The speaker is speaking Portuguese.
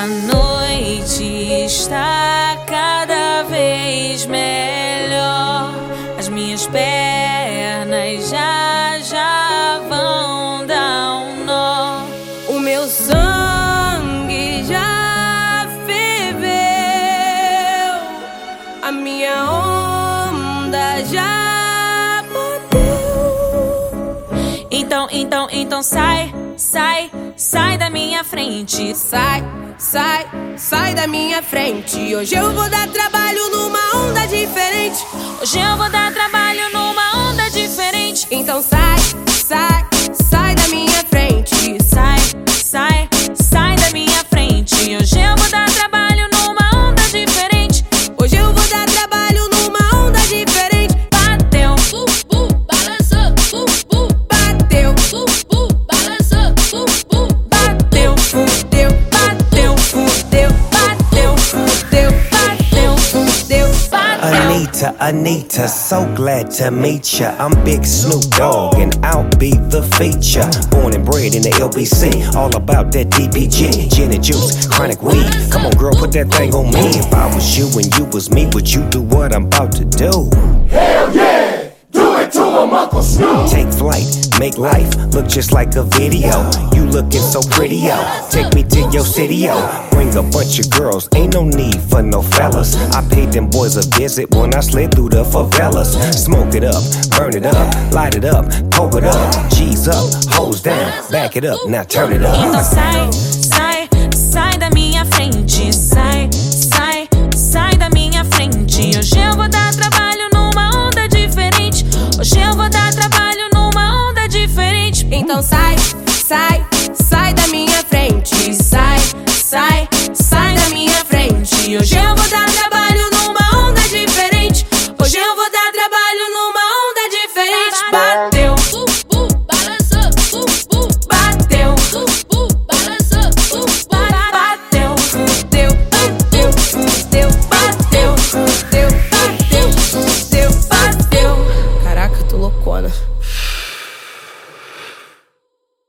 A noite está cada vez melhor. As minhas pernas já já vão dar um nó. O meu sangue já ferveu. A minha onda já bateu. Então, então, então sai, sai, sai da minha frente. Sai, sai, sai da minha frente. Hoje eu vou dar trabalho numa onda diferente. Hoje eu vou dar trabalho numa onda diferente. Então sai, Anita, Anita, so glad to meet ya. I'm Big Snoop Dogg, and I'll be the feature. Born and bred in the LBC, all about that DPG, gin and juice, chronic weed. Come on, girl, put that thing on me. If I was you and you was me, would you do what I'm about to do? Take flight, make life look just like a video. You looking so pretty, yo. Take me to your city, yo. Bring a bunch of girls, ain't no need for no fellas. I paid them boys a visit when I slid through the favelas. Smoke it up, burn it up, light it up, poke it up. G's up, hose down, back it up, now turn it Então up. sai, sai, sai da Então sai, sai, sai da minha frente. Sai, sai, sai da minha frente. Hoje eu vou dar trabalho numa onda diferente. Hoje eu vou dar trabalho numa onda diferente. Bateu. Caraca, tô loucona.